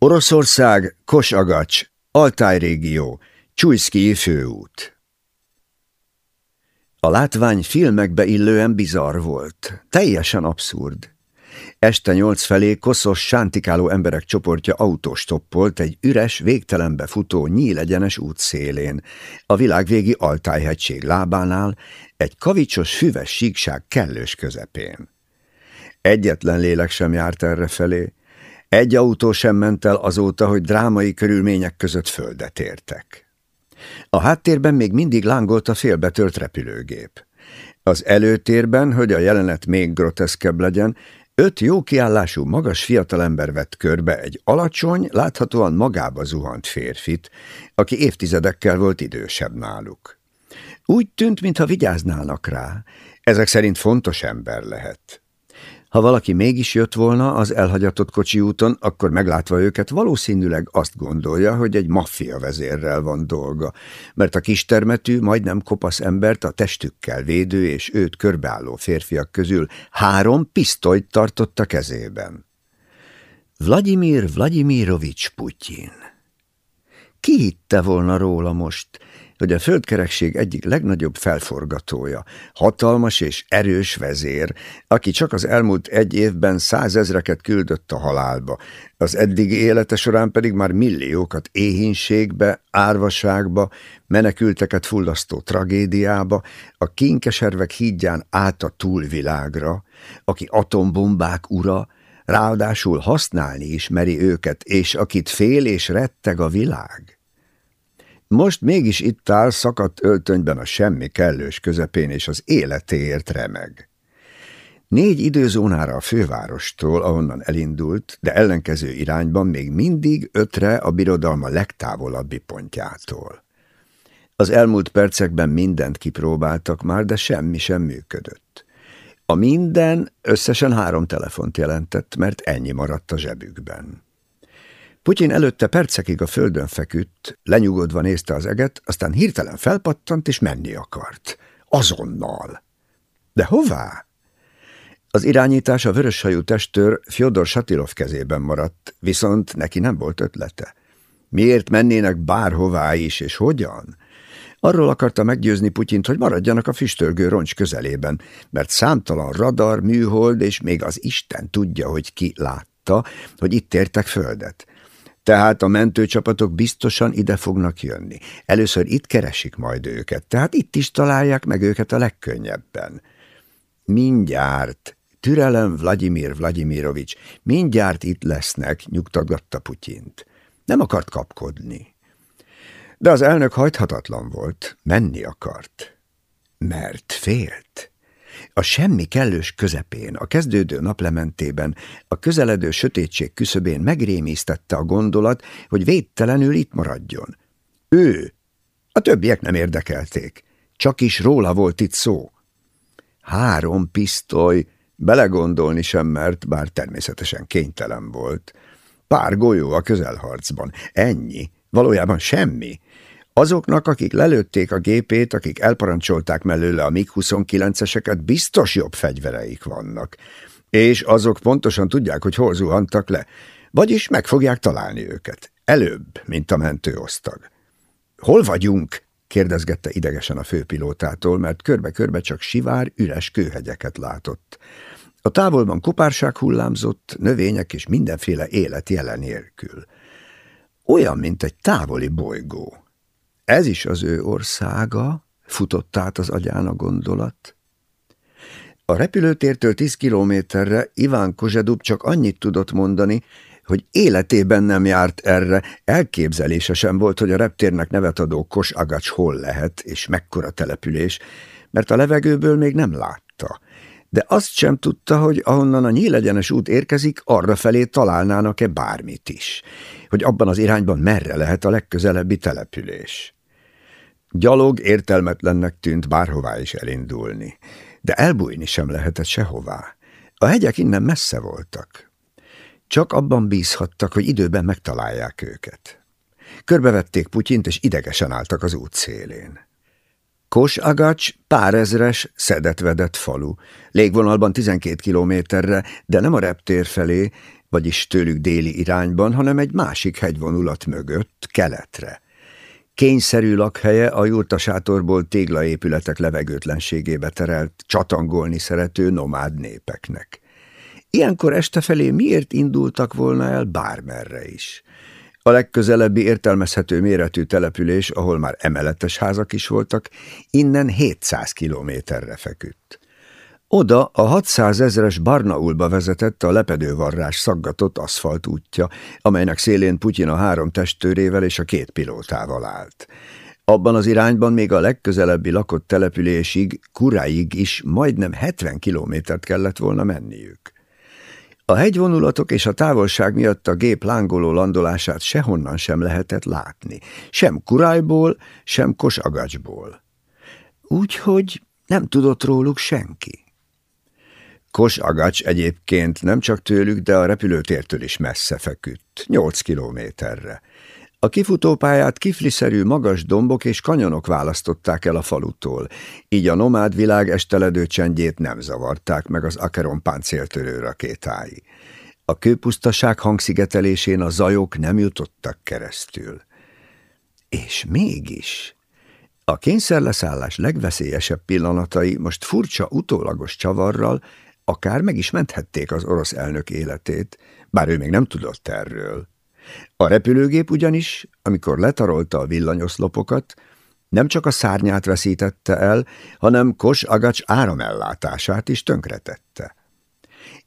Oroszország, Kosagacs, Altáj régió, Csújszki főút. A látvány filmekbe illően bizarr volt, teljesen abszurd. Este nyolc felé koszos, sántikáló emberek csoportja autóstoppolt egy üres, végtelenbe futó, nyílegyenes út szélén, a világvégi Altájhegység lábánál, egy kavicsos, füves síkság kellős közepén. Egyetlen lélek sem járt erre felé, egy autó sem ment el azóta, hogy drámai körülmények között földet értek. A háttérben még mindig lángolt a félbetört repülőgép. Az előtérben, hogy a jelenet még groteszkebb legyen, öt jó kiállású, magas fiatalember vett körbe egy alacsony, láthatóan magába zuhant férfit, aki évtizedekkel volt idősebb náluk. Úgy tűnt, mintha vigyáznának rá. Ezek szerint fontos ember lehet. Ha valaki mégis jött volna az elhagyatott kocsi úton, akkor meglátva őket valószínűleg azt gondolja, hogy egy maffia vezérrel van dolga, mert a kistermetű, majdnem kopasz embert a testükkel védő és őt körbeálló férfiak közül három pisztolyt tartott a kezében. Vladimir Vladimirovics Putyin. Ki hitte volna róla most, hogy a földkerekség egyik legnagyobb felforgatója, hatalmas és erős vezér, aki csak az elmúlt egy évben százezreket küldött a halálba, az eddigi élete során pedig már milliókat éhínségbe, árvaságba, menekülteket fullasztó tragédiába, a kinkeservek hídján át a túlvilágra, aki atombombák ura, ráadásul használni ismeri őket, és akit fél és retteg a világ. Most mégis itt áll szakadt öltönyben a semmi kellős közepén, és az életéért remeg. Négy időzónára a fővárostól, ahonnan elindult, de ellenkező irányban még mindig ötre a birodalma legtávolabbi pontjától. Az elmúlt percekben mindent kipróbáltak már, de semmi sem működött. A minden összesen három telefont jelentett, mert ennyi maradt a zsebükben. Putyin előtte percekig a földön feküdt, lenyugodva nézte az eget, aztán hirtelen felpattant és menni akart. Azonnal. De hová? Az irányítás a vöröshajú testőr Fyodor Satilov kezében maradt, viszont neki nem volt ötlete. Miért mennének bárhová is, és hogyan? Arról akarta meggyőzni Putyint, hogy maradjanak a füstölgő roncs közelében, mert számtalan radar, műhold, és még az Isten tudja, hogy ki látta, hogy itt értek földet. Tehát a mentőcsapatok biztosan ide fognak jönni. Először itt keresik majd őket, tehát itt is találják meg őket a legkönnyebben. Mindjárt, türelem Vladimir Vladimirovics, mindjárt itt lesznek, nyugtagatta Putyint. Nem akart kapkodni. De az elnök hajthatatlan volt, menni akart. Mert félt. A semmi kellős közepén, a kezdődő naplementében, a közeledő sötétség küszöbén megrémisztette a gondolat, hogy védtelenül itt maradjon. Ő! A többiek nem érdekelték. Csak is róla volt itt szó. Három pisztoly, belegondolni sem mert, bár természetesen kénytelen volt. Pár golyó a közelharcban. Ennyi. Valójában semmi. Azoknak, akik lelőtték a gépét, akik elparancsolták mellőle a MiG-29-eseket, biztos jobb fegyvereik vannak. És azok pontosan tudják, hogy hol zuhantak le. Vagyis meg fogják találni őket. Előbb, mint a mentőosztag. Hol vagyunk? kérdezgette idegesen a főpilótától, mert körbe-körbe csak sivár, üres kőhegyeket látott. A távolban kopárság hullámzott, növények és mindenféle élet jelen. Olyan, mint egy távoli bolygó. Ez is az ő országa, futott át az agyán a gondolat. A repülőtértől tíz kilométerre Iván Kozsedub csak annyit tudott mondani, hogy életében nem járt erre, elképzelése sem volt, hogy a reptérnek nevet adó Kos Agacs hol lehet, és mekkora település, mert a levegőből még nem látta. De azt sem tudta, hogy ahonnan a nyílegyenes út érkezik, arra felé találnának-e bármit is, hogy abban az irányban merre lehet a legközelebbi település. Gyalog értelmetlennek tűnt bárhová is elindulni, de elbújni sem lehetett sehová. A hegyek innen messze voltak. Csak abban bízhattak, hogy időben megtalálják őket. Körbevették Putyint, és idegesen álltak az út szélén. Kos Agacs párezres, szedetvedett falu, légvonalban 12 kilométerre, de nem a reptér felé, vagyis tőlük déli irányban, hanem egy másik hegyvonulat mögött, keletre. Kényszerű lakhelye a jurtasátorból téglaépületek levegőtlenségébe terelt, csatangolni szerető nomád népeknek. Ilyenkor este felé miért indultak volna el bármerre is? A legközelebbi értelmezhető méretű település, ahol már emeletes házak is voltak, innen 700 kilométerre feküdt. Oda a 600 ezres Barnaulba vezetett a lepedővarrás szaggatott aszfalt útja, amelynek szélén Putyin a három testőrével és a két pilótával állt. Abban az irányban még a legközelebbi lakott településig, Kuráig is majdnem 70 kilométert kellett volna menniük. A hegyvonulatok és a távolság miatt a gép lángoló landolását sehonnan sem lehetett látni, sem Kurájból, sem Kosagacsból. Úgyhogy nem tudott róluk senki. Kosagacs egyébként nem csak tőlük, de a repülőtértől is messze feküdt, nyolc kilométerre. A kifutópályát kifliszerű magas dombok és kanyonok választották el a falutól, így a nomád világ esteledő csendjét nem zavarták meg az Akeron páncéltörő rakétái. A kőpusztaság hangszigetelésén a zajok nem jutottak keresztül. És mégis... A kényszerleszállás legveszélyesebb pillanatai most furcsa utólagos csavarral akár meg is menthették az orosz elnök életét, bár ő még nem tudott erről. A repülőgép ugyanis, amikor letarolta a villanyoszlopokat, nem csak a szárnyát veszítette el, hanem Kos Agacs áramellátását is tönkretette.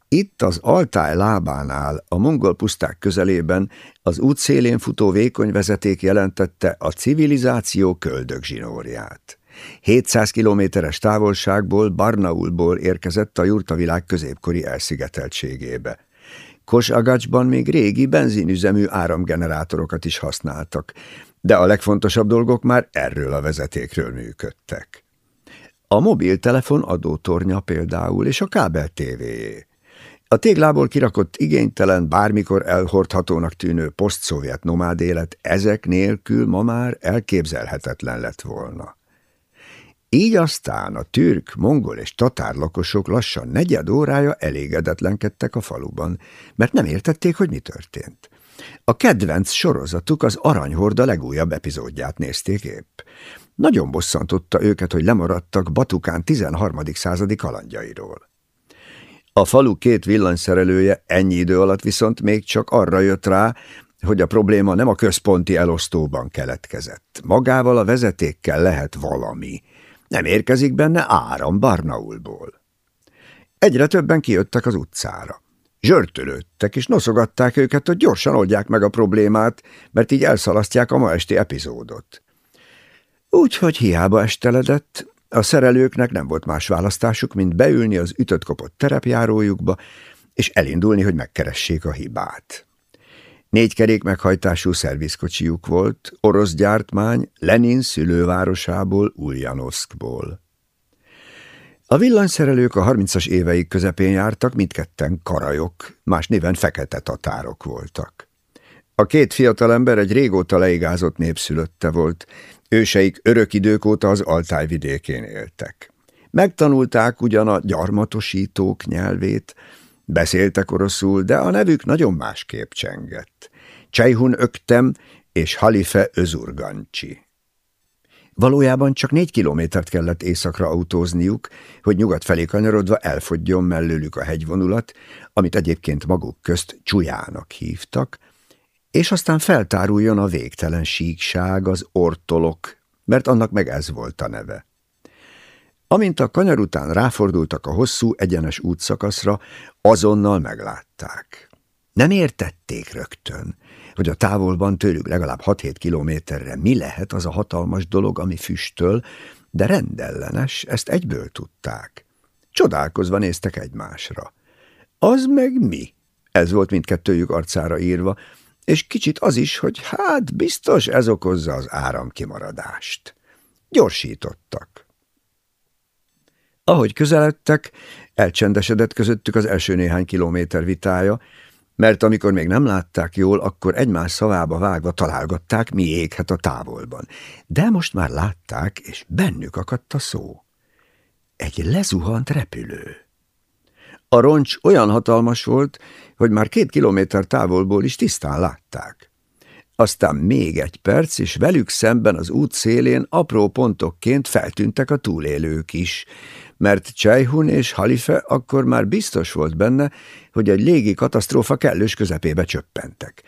Itt az altály lábánál, a mongol puszták közelében az útszélén futó vékony vezeték jelentette a civilizáció köldögzsinórját. 700 kilométeres távolságból, Barnaulból érkezett a jurtavilág középkori elszigeteltségébe. Kosagacsban még régi benzinüzemű áramgenerátorokat is használtak, de a legfontosabb dolgok már erről a vezetékről működtek. A mobiltelefon adótornya például, és a kábel tévéjé. A téglából kirakott igénytelen, bármikor elhordhatónak tűnő posztszovjet nomád élet ezek nélkül ma már elképzelhetetlen lett volna. Így aztán a türk, mongol és tatár lakosok lassan negyed órája elégedetlenkedtek a faluban, mert nem értették, hogy mi történt. A kedvenc sorozatuk az Aranyhorda legújabb epizódját nézték épp. Nagyon bosszantotta őket, hogy lemaradtak Batukán 13. századi kalandjairól. A falu két villanyszerelője ennyi idő alatt viszont még csak arra jött rá, hogy a probléma nem a központi elosztóban keletkezett. Magával a vezetékkel lehet valami – nem érkezik benne áram Barnaulból. Egyre többen kijöttek az utcára. Zsörtölődtek és noszogatták őket, hogy gyorsan oldják meg a problémát, mert így elszalasztják a ma esti epizódot. Úgyhogy hiába esteledett, a szerelőknek nem volt más választásuk, mint beülni az ütött-kopott terepjárójukba, és elindulni, hogy megkeressék a hibát. Négy kerék meghajtású szervizkocsijuk volt, orosz gyártmány, Lenin szülővárosából, Uljanovskból. A villanyszerelők a harmincas éveik közepén jártak, mindketten karajok, más néven fekete tatárok voltak. A két fiatalember egy régóta leigázott népszülötte volt, őseik örök idők óta az Altáj vidékén éltek. Megtanulták ugyan a gyarmatosítók nyelvét, Beszéltek oroszul, de a nevük nagyon másképp csengett. Csejhun Öktem és Halife Özurgancsi. Valójában csak négy kilométert kellett északra autózniuk, hogy nyugat felé kanyarodva elfogjon mellőlük a hegyvonulat, amit egyébként maguk közt Csujának hívtak, és aztán feltáruljon a végtelen síkság, az ortolok, mert annak meg ez volt a neve. Amint a kanyar után ráfordultak a hosszú, egyenes útszakaszra, azonnal meglátták. Nem értették rögtön, hogy a távolban tőlük legalább 6-7 kilométerre mi lehet az a hatalmas dolog, ami füstöl, de rendellenes, ezt egyből tudták. Csodálkozva néztek egymásra. Az meg mi? Ez volt mindkettőjük arcára írva, és kicsit az is, hogy hát biztos ez okozza az áramkimaradást. Gyorsítottak. Ahogy közeledtek, elcsendesedett közöttük az első néhány kilométer vitája, mert amikor még nem látták jól, akkor egymás szavába vágva találgatták, mi éghet a távolban. De most már látták, és bennük akadt a szó. Egy lezuhant repülő. A roncs olyan hatalmas volt, hogy már két kilométer távolból is tisztán látták. Aztán még egy perc, és velük szemben az út szélén apró pontokként feltűntek a túlélők is, mert Csejhun és Halife akkor már biztos volt benne, hogy egy légi katasztrófa kellős közepébe csöppentek.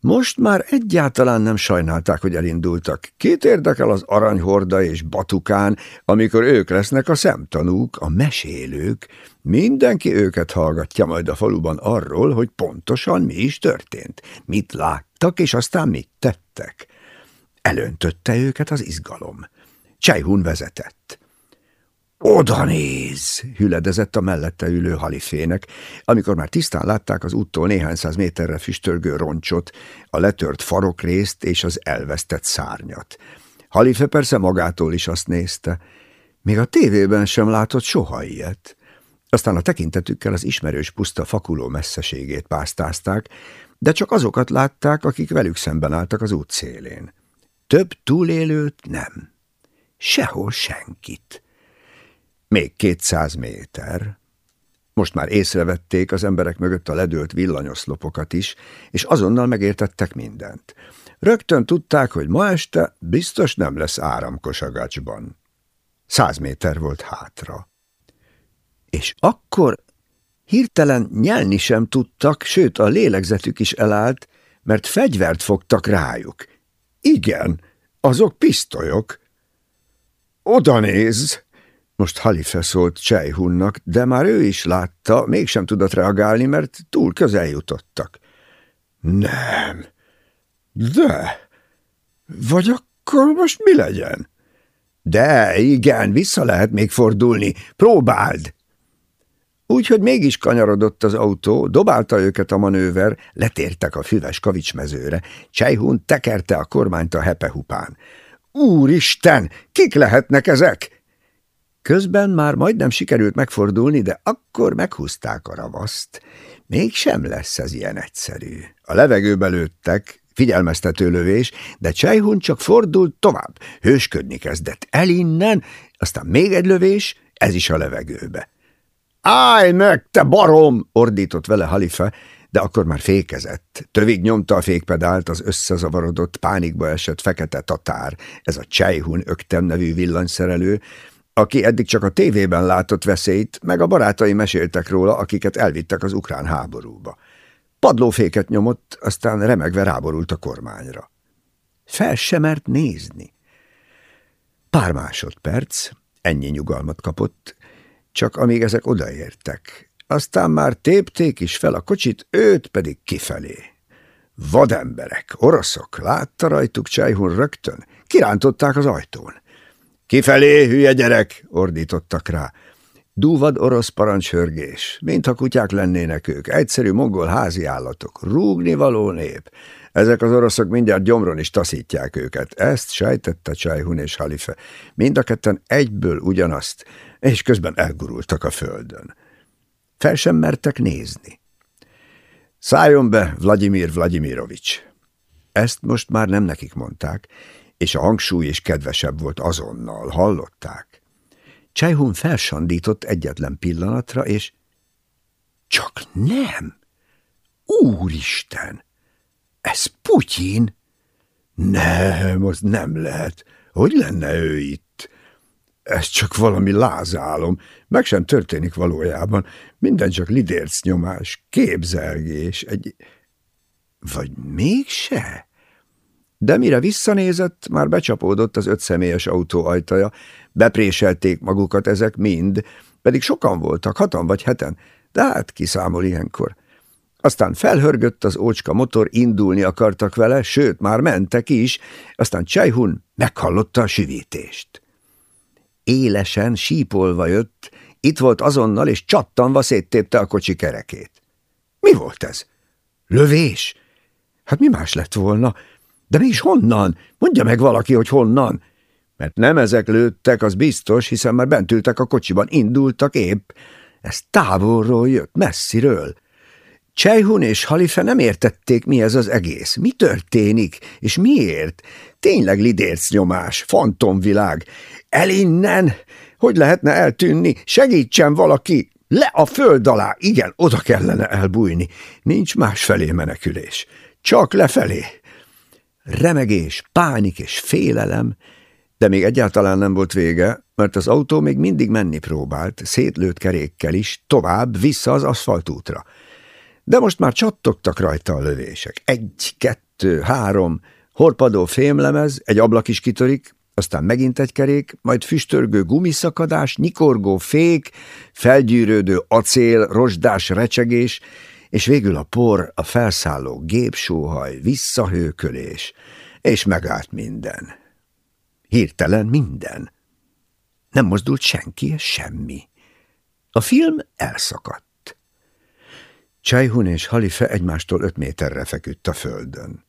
Most már egyáltalán nem sajnálták, hogy elindultak. Két érdekel az aranyhorda és batukán, amikor ők lesznek a szemtanúk, a mesélők. Mindenki őket hallgatja majd a faluban arról, hogy pontosan mi is történt, mit láttak, és aztán mit tettek. Elöntötte őket az izgalom. Csejhun vezetett. Oda néz! hüledezett a mellette ülő halifének, amikor már tisztán látták az úttól néhány száz méterre füstölgő roncsot, a letört farokrészt és az elvesztett szárnyat. Halife persze magától is azt nézte. Még a tévében sem látott soha ilyet. Aztán a tekintetükkel az ismerős puszta fakuló messzeségét pásztázták, de csak azokat látták, akik velük szemben álltak az út szélén. Több túlélőt nem. Sehol senkit. Még kétszáz méter. Most már észrevették az emberek mögött a ledőlt villanyoszlopokat is, és azonnal megértettek mindent. Rögtön tudták, hogy ma este biztos nem lesz áramkosagacsban. Száz méter volt hátra. És akkor hirtelen nyelni sem tudtak, sőt a lélegzetük is elállt, mert fegyvert fogtak rájuk. Igen, azok pisztolyok. Oda néz! Most Halife szólt Csejhunnak, de már ő is látta, mégsem tudott reagálni, mert túl közel jutottak. Nem. De. Vagy akkor most mi legyen? De, igen, vissza lehet még fordulni. Próbáld! Úgyhogy mégis kanyarodott az autó, dobálta őket a manőver, letértek a füves kavicsmezőre. Csejhun tekerte a kormányt a hepehupán. Úristen, kik lehetnek ezek? Közben már majdnem sikerült megfordulni, de akkor meghúzták a ravaszt. Mégsem lesz ez ilyen egyszerű. A levegőbe lőttek, figyelmeztető lövés, de Csejhun csak fordult tovább, hősködni kezdett el innen, aztán még egy lövés, ez is a levegőbe. Állj meg, te barom! ordított vele Halife, de akkor már fékezett. Tövig nyomta a fékpedált az összezavarodott, pánikba esett fekete tatár, ez a Csejhun öktem nevű villanyszerelő, aki eddig csak a tévében látott veszélyt, meg a barátai meséltek róla, akiket elvittek az ukrán háborúba. Padlóféket nyomott, aztán remegve ráborult a kormányra. Fel sem mert nézni. Pár másodperc, ennyi nyugalmat kapott, csak amíg ezek odaértek. Aztán már tépték is fel a kocsit, őt pedig kifelé. Vademberek, oroszok, látta rajtuk Csajhun rögtön, kirántották az ajtón. Kifelé, hülye gyerek! ordítottak rá. Dúvad orosz parancshörgés, mintha kutyák lennének ők, egyszerű mongol házi állatok, rúgni való nép. Ezek az oroszok mindjárt gyomron is taszítják őket. Ezt sejtette Csajhun és Halife. Mind a ketten egyből ugyanazt, és közben elgurultak a földön. Fel sem mertek nézni. Szálljon be, Vladimir Vladimirovics! Ezt most már nem nekik mondták, és a hangsúly is kedvesebb volt azonnal, hallották. Csajhun felsandított egyetlen pillanatra, és csak nem! Úristen! Ez Putyin? Nem, az nem lehet. Hogy lenne ő itt? Ez csak valami lázálom. Meg sem történik valójában. Minden csak lidérc nyomás, képzelgés, egy... Vagy mégse? De mire visszanézett, már becsapódott az ötszemélyes autó ajtaja. Bepréselték magukat ezek mind, pedig sokan voltak, hatan vagy heten, de hát kiszámol ilyenkor. Aztán felhörgött az ócska motor, indulni akartak vele, sőt, már mentek is, aztán Csajhun meghallotta a süvítést. Élesen, sípolva jött, itt volt azonnal, és csattanva széttépte a kocsi kerekét. Mi volt ez? Lövés? Hát mi más lett volna? De mégis honnan? Mondja meg valaki, hogy honnan. Mert nem ezek lőttek, az biztos, hiszen már bent ültek a kocsiban, indultak épp. Ez távolról jött, messziről. Csejhun és Halife nem értették, mi ez az egész. Mi történik, és miért? Tényleg lidérc nyomás, fantomvilág. El innen! Hogy lehetne eltűnni? Segítsen valaki! Le a föld alá! Igen, oda kellene elbújni. Nincs más felé menekülés. Csak lefelé. Remegés, pánik és félelem, de még egyáltalán nem volt vége, mert az autó még mindig menni próbált, szétlőtt kerékkel is, tovább, vissza az aszfaltútra. De most már csattogtak rajta a lövések. Egy, kettő, három, horpadó fémlemez, egy ablak is kitörik, aztán megint egy kerék, majd füstörgő gumiszakadás, nyikorgó fék, felgyűrődő acél, rozsdás recsegés, és végül a por, a felszálló gépsóhaj, visszahőkölés, és megállt minden. Hirtelen minden. Nem mozdult senki, semmi. A film elszakadt. Csajhun és Halife egymástól öt méterre feküdt a földön.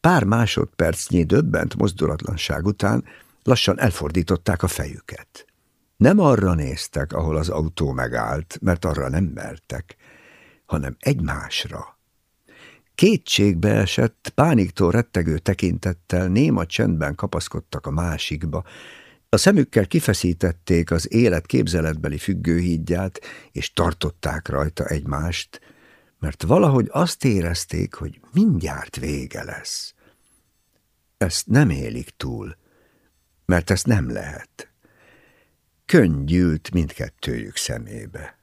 Pár másodpercnyi döbbent mozdulatlanság után lassan elfordították a fejüket. Nem arra néztek, ahol az autó megállt, mert arra nem mertek, hanem egymásra. Kétségbe esett, pániktól rettegő tekintettel néma csendben kapaszkodtak a másikba, a szemükkel kifeszítették az élet képzeletbeli függőhídját, és tartották rajta egymást, mert valahogy azt érezték, hogy mindjárt vége lesz. Ezt nem élik túl, mert ezt nem lehet. Könny gyűlt mindkettőjük szemébe.